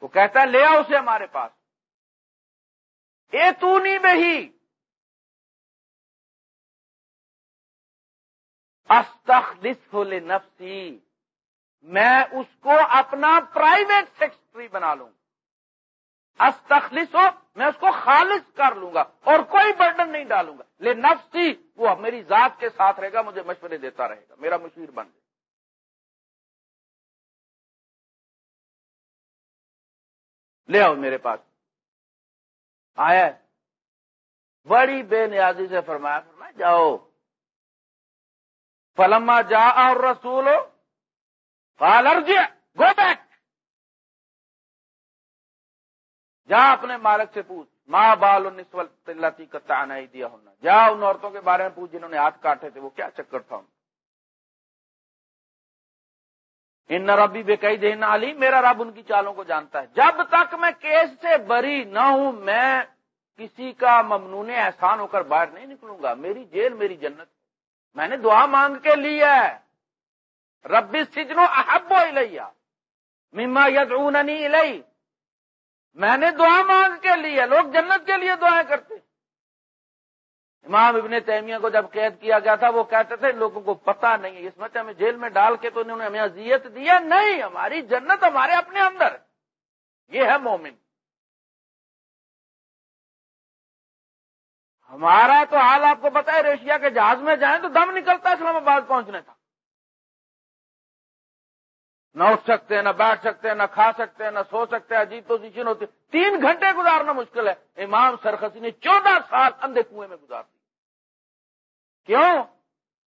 وہ کہتا ہے، لے آؤ اسے ہمارے پاس۔ اے تو نہیں بہی استخلص ہو لے نفسی میں اس کو اپنا پرائیویٹ سیکٹری بنا لوں. استخلص ہو میں اس کو خالص کر لوں گا اور کوئی برڈن نہیں ڈالوں گا. لے نفسی وہ میری ذات کے ساتھ رہے گا، مجھے مشورے دیتا رہے گا، میرا مشیر بن جائے لے آؤ میرے پاس. آیا بڑی بے نیازی سے فرمایا فرمایا، جاؤ. فلما جا اور رسول گو بیک جا اپنے مالک سے پوچھ ماں بال نسوتی کا نہیں دیا ہونا جا ان عورتوں کے بارے میں پوچھ جنہوں نے ہاتھ کاٹے تھے، وہ کیا چکر تھا؟ ان ربی بے کئی دین علی میرا رب ان کی چالوں کو جانتا ہے۔ جب تک میں کیس سے بری نہ ہوں، میں کسی کا ممنون احسان ہو کر باہر نہیں نکلوں گا۔ میری جیل، میری جنت۔ میں نے دعا مانگ کے لی ہے۔ ربی سجنو احب لیا مما یدعوننی الی میں نے دعا مانگ کے لیے لوگ جنت کے لیے دعائیں کرتے۔ امام ابن تیمیہ کو جب قید کیا گیا تھا، وہ کہتے تھے، لوگوں کو پتا نہیں ہے، اس میں ہمیں جیل میں ڈال کے تو انہوں نے ہمیں اذیت دیا نہیں، ہماری جنت ہمارے اپنے اندر یہ ہے مومن۔ ہمارا تو حال آپ کو پتا ہے، ریشیا کے جہاز میں جائیں تو دم نکلتا ہے، اسلام آباد پہنچنے کا۔ نہ اٹھ سکتے ہیں نہ بیٹھ سکتے ہیں نہ کھا سکتے ہیں نہ سو سکتے ہیں عجیب پوزیشن ہوتی۔ تین گھنٹے گزارنا مشکل ہے۔ امام سرخسی نے چودہ سال اندھے کنویں میں گزار دی۔ کیوں؟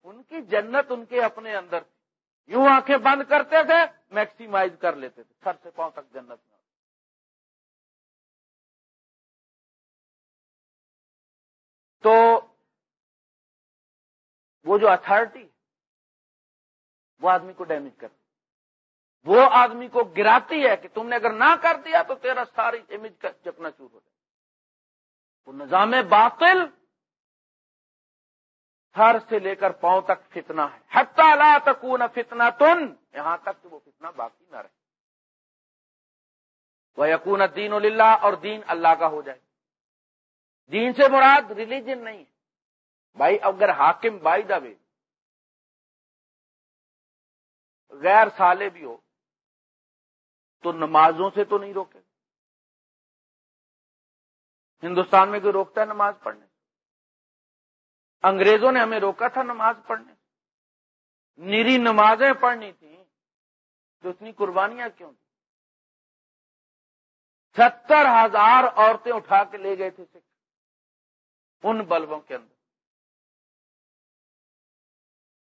ان کی جنت ان کے اپنے اندر تھی۔ یوں آنکھیں بند کرتے تھے میکسیمائز کر لیتے تھے۔ سر سے پاؤں تک جنت میں۔ تو وہ جو اتارٹی وہ آدمی کو ڈیمیج کرتی وہ آدمی کو گراتی ہے کہ تم نے اگر نہ کر دیا تو تیرا ساری امیج کا چپنا چور ہو جائے۔ وہ نظام باطل ہر سے لے کر پاؤں تک فتنا ہے۔ حتی لا تکون فتنا تن یہاں تک کہ وہ فتنا باقی نہ رہے۔ وہ یقون دین اللہ اور دین اللہ کا ہو جائے۔ دین سے مراد ریلیجن نہیں ہے۔ بھائی، اگر حاکم بائی دا وے غیر سالے بھی ہو، تو نمازوں سے تو نہیں روکے۔ ہندوستان میں کوئی روکتا ہے نماز پڑھنے؟ انگریزوں نے ہمیں روکا تھا نماز پڑھنے۔ نیری نمازیں پڑھنی تھیں تو اتنی قربانیاں کیوں تھیں؟ ستر ہزار عورتیں اٹھا کے لے گئے تھے سکھ ان بلبوں کے اندر۔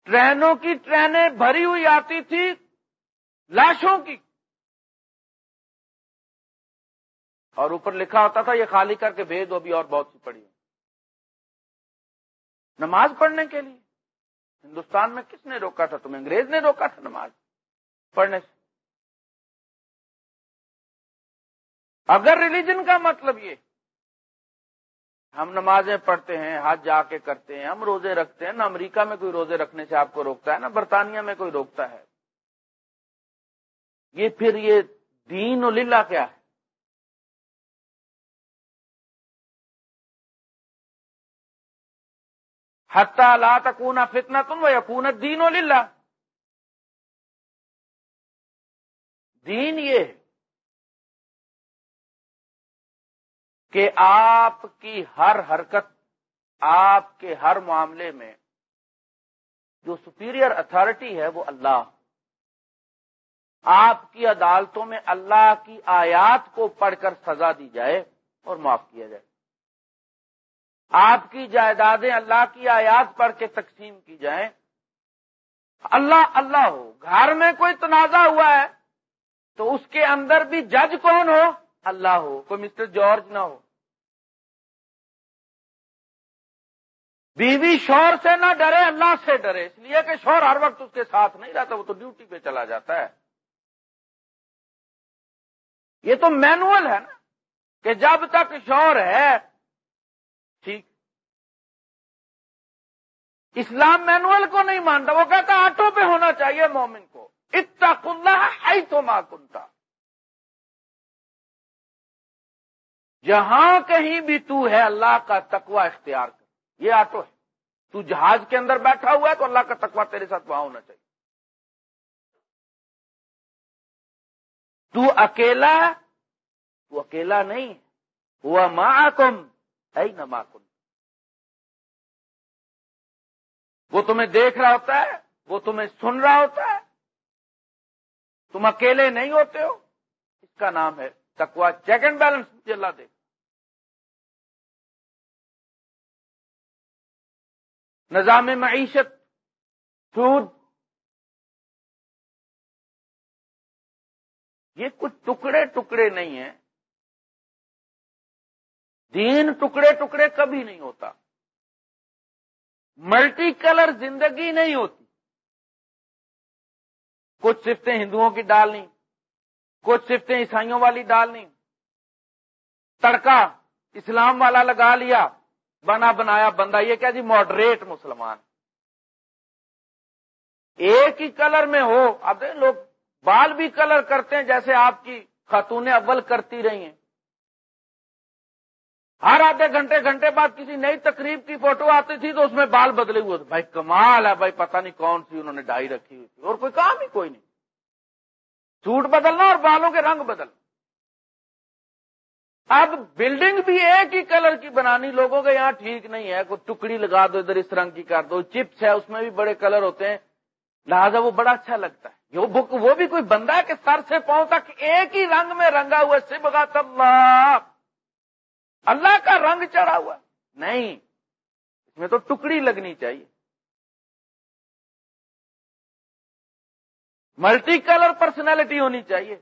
ٹرینوں کی ٹرینیں بھری ہوئی آتی تھی، لاشوں کی۔ اور اوپر لکھا ہوتا تھا، یہ خالی کر کے بھیج دو ابھی اور بہت سی پڑی نماز پڑھنے کے لیے۔ ہندوستان میں کس نے روکا تھا؟ تمہیں انگریز نے روکا تھا نماز پڑھنے سے۔ اگر ریلیجن کا مطلب یہ ہم نمازیں پڑھتے ہیں، حج جا کے کرتے ہیں، ہم روزے رکھتے ہیں، نہ امریکہ میں کوئی روزے رکھنے سے آپ کو روکتا ہے، نہ برطانیہ میں کوئی روکتا ہے۔ یہ پھر یہ دین و للہ کیا ہے؟ حتہ لا تکونا فتنا تم و یقون دین و للہ۔ دین یہ کہ آپ کی ہر حرکت، آپ کے ہر معاملے میں جو سپیریئر اتارٹی ہے وہ اللہ۔ آپ کی عدالتوں میں اللہ کی آیات کو پڑھ کر سزا دی جائے اور معاف کیا جائے۔ آپ کی جائیدادیں اللہ کی آیات پڑھ کے تقسیم کی جائیں۔ اللہ اللہ ہو۔ گھر میں کوئی تنازع ہوا ہے تو اس کے اندر بھی جج کون ہو؟ اللہ ہو، کوئی مسٹر جارج نہ ہو۔ بیوی شور سے نہ ڈرے، اللہ سے ڈرے، اس لیے کہ شور ہر وقت اس کے ساتھ نہیں رہتا، وہ تو ڈیوٹی پہ چلا جاتا ہے۔ یہ تو مینوئل ہے نا، کہ جب تک شور ہے، ٹھیک۔ اسلام مینوئل کو نہیں مانتا، وہ کہتا آٹو پہ ہونا چاہیے مومن کو۔ اتنا کنہ ہے تو ماں کنتا۔ جہاں کہیں بھی تو ہے اللہ کا تقوی اختیار کر۔ یہ آٹو ہے۔ تو جہاز کے اندر بیٹھا ہوا ہے تو اللہ کا تقوی تیرے ساتھ وہاں ہونا چاہیے۔ تو اکیلا تو اکیلا نہیں۔ ہوا ماں کم نہ ماں کم وہ تمہیں دیکھ رہا ہوتا ہے، وہ تمہیں سن رہا ہوتا ہے۔ تم اکیلے نہیں ہوتے ہو۔ اس کا نام ہے تکوا چیک اینڈ بیلنس اللہ دیکھ نظام معیشت، سود۔ یہ کچھ ٹکڑے ٹکڑے نہیں ہیں۔ دین ٹکڑے ٹکڑے کبھی نہیں ہوتا۔ ملٹی کلر زندگی نہیں ہوتی۔ کچھ صفتیں ہندوؤں کی ڈالنی۔ کچھ صفتیں عیسائیوں والی ڈالنی تڑکا، اسلام والا لگا لیا، بنا بنایا بندہ۔ یہ کیا جی؟ ماڈریٹ مسلمان۔ ایک ہی کلر میں ہو۔ اب لوگ بال بھی کلر کرتے ہیں جیسے آپ کی خاتون اول کرتی رہی ہیں۔ ہر آدھے گھنٹے گھنٹے بعد کسی نئی تقریب کی فوٹو آتی تھی تو اس میں بال بدلے ہوئے تھے۔ بھائی کمال ہے، بھائی پتہ نہیں کون سی انہوں نے ڈائی رکھی ہوئی تھی۔ اور کوئی کام ہی کوئی نہیں۔ سوٹ بدلنا اور بالوں کے رنگ بدلنا۔ اب بلڈنگ بھی ایک ہی کلر کی بنانی، لوگوں کے یہاں ٹھیک نہیں ہے۔ کوئی ٹکڑی لگا دو، ادھر اس رنگ کی کر دو۔ چپس ہے، اس میں بھی بڑے کلر ہوتے ہیں۔ لہذا وہ بڑا اچھا لگتا ہے۔ وہ بک وہ بھی کوئی بندہ ہے کہ سر سے پاؤں تک ایک ہی رنگ میں رنگا ہوا سب اللہ۔ اللہ کا رنگ چڑھا ہوا نہیں، اس میں تو ٹکڑی لگنی چاہیے۔ ملٹی کلر پرسنالٹی ہونی چاہیے۔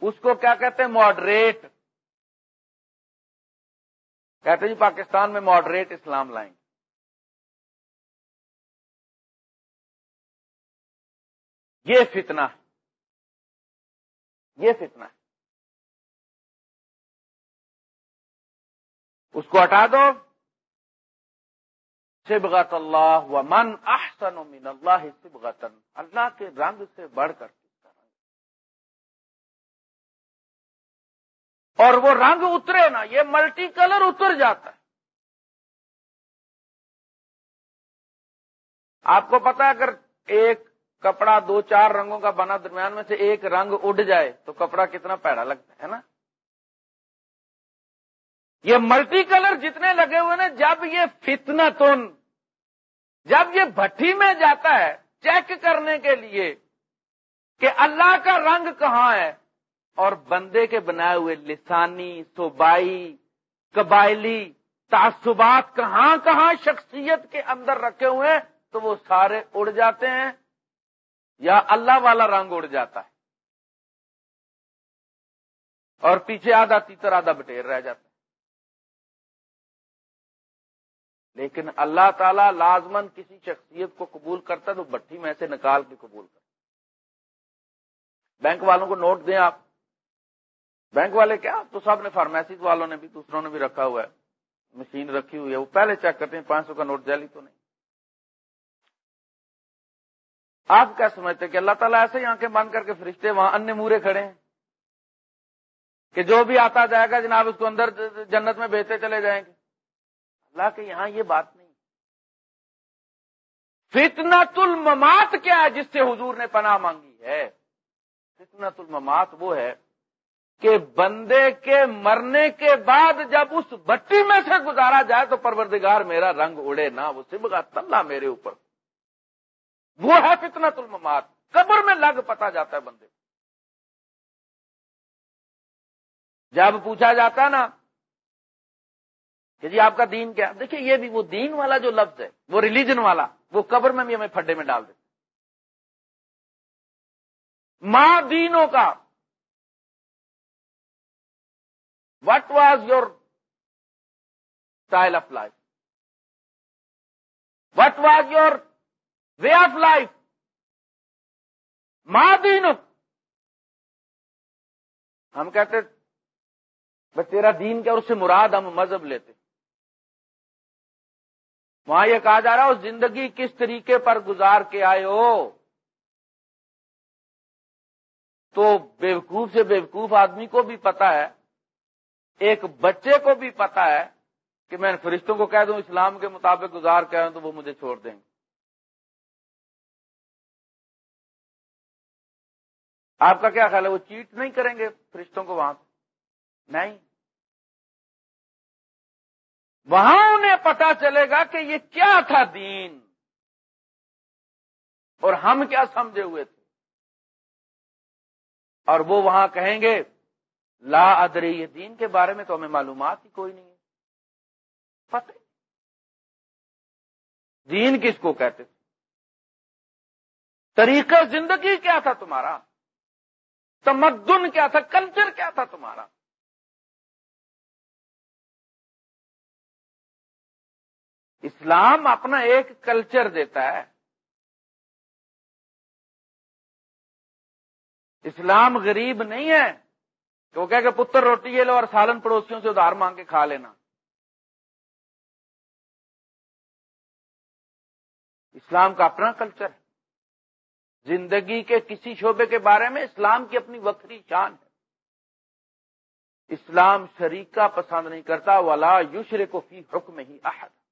اس کو کیا کہتے ہیں؟ ماڈریٹ کہتے جی پاکستان میں ماڈریٹ اسلام لائیں۔ گے یہ فتنہ ہے۔ یہ فتنہ ہے۔ اس کو ہٹا دو۔ سبغت اللہ و من احسن من اللہ سبغتن اللہ کے رنگ سے بڑھ کر اور وہ رنگ اترے نا، یہ ملٹی کلر اتر جاتا ہے۔ آپ کو پتا اگر ایک کپڑا دو چار رنگوں کا بنا، درمیان میں سے ایک رنگ اڑ جائے تو کپڑا کتنا پیڑا لگتا ہے نا؟ یہ ملٹی کلر جتنے لگے ہوئے نا جب یہ فتنا تن، جب یہ بھٹی میں جاتا ہے چیک کرنے کے لیے کہ اللہ کا رنگ کہاں ہے، اور بندے کے بنائے ہوئے لسانی، صوبائی، قبائلی تعصبات کہاں کہاں شخصیت کے اندر رکھے ہوئے ہیں، تو وہ سارے اڑ جاتے ہیں یا اللہ والا رنگ اڑ جاتا ہے۔ اور پیچھے آدھا تیتر آدھا بٹیر رہ جاتا لیکن اللہ تعالیٰ لازمن کسی شخصیت کو قبول کرتا ہے تو بٹھی میں سے نکال کے قبول کرتا بینک والوں کو نوٹ دیں آپ۔ بینک والے کیا؟ تو سب نے فارمیسی والوں نے بھی، دوسروں نے بھی رکھا ہوا ہے۔ مشین رکھی ہوئی ہے۔ وہ پہلے چیک کرتے ہیں، پانچ سو کا نوٹ جیلی تو نہیں۔ آپ کیا سمجھتے کہ اللہ تعالیٰ ایسے ہی آنکھیں بند کر کے فرشتے وہاں ان مورے کھڑے ہیں کہ جو بھی آتا جائے گا جناب اس کو اندر جنت میں بیچتے چلے جائیں گے۔ اللہ کے یہاں یہ بات نہیں۔ فتنت الممات کیا ہے جس سے حضور نے پناہ مانگی ہے؟ فتنت الممات وہ ہے کہ بندے کے مرنے کے بعد جب اس بٹی میں سے گزارا جائے تو پروردگار میرا رنگ اڑے نہ، وہ سبگا تلا میرے اوپر۔ وہ ہے فتنت الممات۔ قبر میں لگ پتا جاتا ہے بندے جب پوچھا جاتا ہے نا کہ جی آپ کا دین کیا؟ دیکھیے یہ بھی وہ دین والا جو لفظ ہے، وہ ریلیجن والا، وہ قبر میں بھی ہمیں پھڈے میں ڈال دیتے ماں دینوں کا۔ What was your style of life what was your way of life ماں دین ہم کہتے بس تیرا دین کیا اور اس سے مراد ہم مذہب لیتے وہاں یہ کہا جا رہا ہو زندگی کس طریقے پر گزار کے آئے ہو؟ تو بیوقوف سے بیوقوف آدمی کو بھی پتا ہے، ایک بچے کو بھی پتا ہے کہ میں فرشتوں کو کہہ دوں، اسلام کے مطابق گزار کے آئے تو وہ مجھے چھوڑ دیں۔ گے آپ کا کیا خیال ہے؟ وہ چیٹ نہیں کریں گے فرشتوں کو وہاں؟ نہیں۔ وہاں انہیں پتا چلے گا کہ یہ کیا تھا دین۔ اور ہم کیا سمجھے ہوئے تھے۔ اور وہ وہاں کہیں گے، لا ادری، یہ دین کے بارے میں تو ہمیں معلومات ہی کوئی نہیں ہے۔ پتہ دین کس کو کہتے تھے؟ طریقہ زندگی کیا تھا تمہارا؟ تمدن کیا تھا؟ کلچر کیا تھا تمہارا؟ اسلام اپنا ایک کلچر دیتا ہے۔ اسلام غریب نہیں ہے۔ کہ وہ کہ پتر روٹی لو اور سالن پڑوسیوں سے ادھار مانگ کے کھا لینا۔ اسلام کا اپنا کلچر ہے۔ زندگی کے کسی شعبے کے بارے میں اسلام کی اپنی وکری شان ہے۔ اسلام شریکہ پسند نہیں کرتا۔ ولا یوشر کو فی حکم ہی احد۔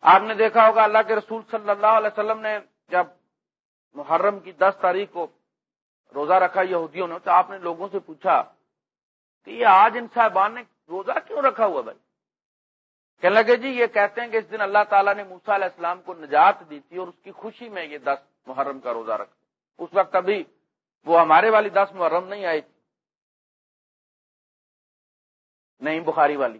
آپ نے دیکھا ہوگا اللہ کے رسول صلی اللہ علیہ وسلم نے جب محرم کی دس تاریخ کو روزہ رکھا یہودیوں نے، تو آپ نے لوگوں سے پوچھا کہ یہ آج ان صاحبان نے روزہ کیوں رکھا ہوا بھائی؟ کہنے لگے جی یہ کہتے ہیں کہ اس دن اللہ تعالیٰ نے موسا علیہ السلام کو نجات دی تھی اور اس کی خوشی میں یہ دس محرم کا روزہ رکھا۔ اس وقت ابھی وہ ہمارے والی دس محرم نہیں آئی تھی۔ نہیں، بخاری والی۔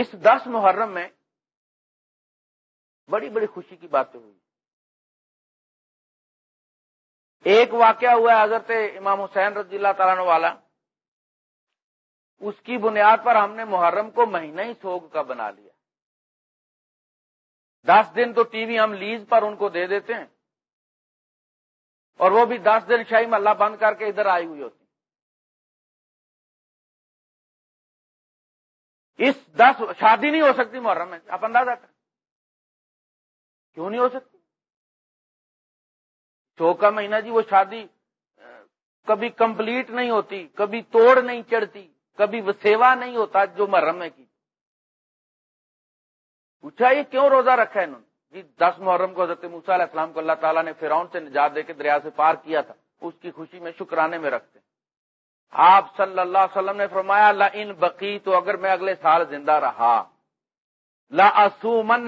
اس دس محرم میں بڑی بڑی خوشی کی باتیں ہوئی۔ ایک واقعہ ہوا ہے حضرت امام حسین رضی اللہ تعالیٰ والا۔ اس کی بنیاد پر ہم نے محرم کو مہینہ ہی سوگ کا بنا لیا۔ دس دن تو ٹی وی ہم لیز پر ان کو دے دیتے ہیں۔ اور وہ بھی دس دن شاہی محلہ بند کر کے ادھر آئی ہوئی ہوتی۔ اس دس شادی نہیں ہو سکتی محرم میں، آپ اندازہ کریں۔ کیوں نہیں ہو سکتی؟ چو کا مہینہ جی وہ شادی کبھی کمپلیٹ نہیں ہوتی، کبھی توڑ نہیں چڑھتی، کبھی وہ سیوا نہیں ہوتا جو محرم میں کی۔ پوچھا، یہ کیوں روزہ رکھا ہے انہوں نے؟ جی دس محرم کو حضرت موسیٰ علیہ السلام کو اللہ تعالیٰ نے فرعون سے نجات دے کے دریا سے پار کیا تھا، اس کی خوشی میں شکرانے میں رکھتے ہیں۔ آپ صلی اللہ علیہ وسلم نے فرمایا لا ان بقی تو اگر میں اگلے سال زندہ رہا، لا اصومن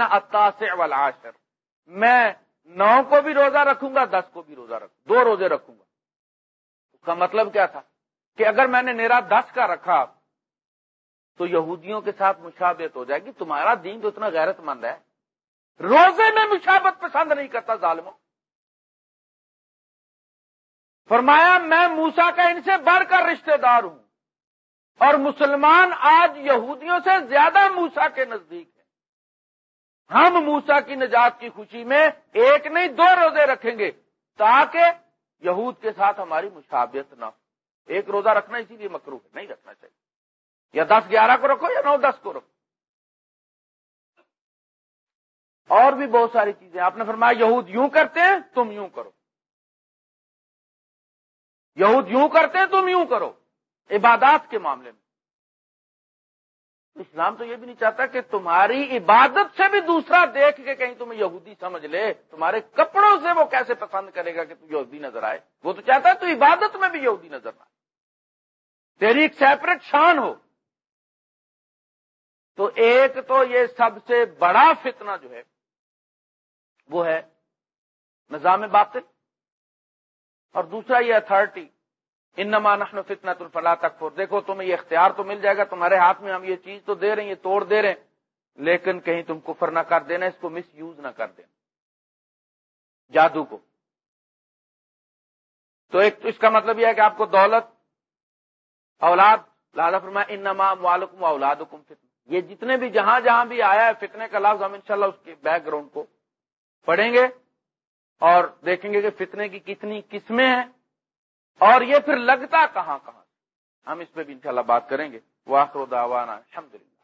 سے والعاشر۔ میں نو کو بھی روزہ رکھوں گا، دس کو بھی روزہ رکھوں دو روزے رکھوں گا۔ اس کا مطلب کیا تھا؟ کہ اگر میں نے میرا دس کا رکھا، تو یہودیوں کے ساتھ مشابت ہو جائے گی۔ تمہارا دین تو اتنا غیرت مند ہے۔ روزے میں مشابت پسند نہیں کرتا ظالموں۔ فرمایا، میں موسا کا ان سے بڑھ کر رشتہ دار ہوں۔ اور مسلمان آج یہودیوں سے زیادہ موسا کے نزدیک ہیں۔ ہم موسا کی نجات کی خوشی میں ایک نہیں، دو روزے رکھیں گے تاکہ یہود کے ساتھ ہماری مشابت نہ ہو۔ ایک روزہ رکھنا اسی لیے مکرو ہے، نہیں رکھنا چاہیے۔ یا دس، گیارہ کو رکھو یا نو، دس کو رکھو۔ اور بھی بہت ساری چیزیں۔ آپ نے فرمایا، یہود یوں کرتے ہیں، تم یوں کرو۔ یہود یوں کرتے تم یوں کرو۔ عبادات کے معاملے میں۔ اسلام تو یہ بھی نہیں چاہتا کہ تمہاری عبادت سے بھی دوسرا دیکھ کے کہیں تمہیں یہودی سمجھ لے، تمہارے کپڑوں سے وہ کیسے پسند کرے گا کہ تم یہودی نظر آئے۔ وہ تو چاہتا ہے تو عبادت میں بھی یہودی نظر آئے۔ تیری ایک سیپریٹ شان ہو۔ تو ایک تو یہ سب سے بڑا فتنہ جو ہے، وہ ہے نظام باطل۔ اور دوسرا یہ اتارٹی ان نحن فتنا الفلا تک دیکھو تمہیں یہ اختیار تو مل جائے گا، تمہارے ہاتھ میں ہم یہ چیز تو دے رہے ہیں، یہ توڑ دے رہے ہیں، لیکن کہیں تم کفر نہ کر دینا، اس کو مس یوز نہ کر دینا۔ جادو کو۔ تو ایک تو اس کا مطلب یہ ہے کہ آپ کو دولت، اولاد، لالا فرما ان نما والم اولاد حکم یہ جتنے بھی جہاں جہاں بھی آیا ہے، فتنے کا لفظ ہم انشاءاللہ اس کے بیک گراؤنڈ کو پڑھیں گے۔ اور دیکھیں گے کہ فتنے کی کتنی قسمیں ہیں اور یہ پھر لگتا کہاں کہاں ہم اس پہ بھی انشاءاللہ بات کریں گے۔ واخر دعوانا الحمدللہ۔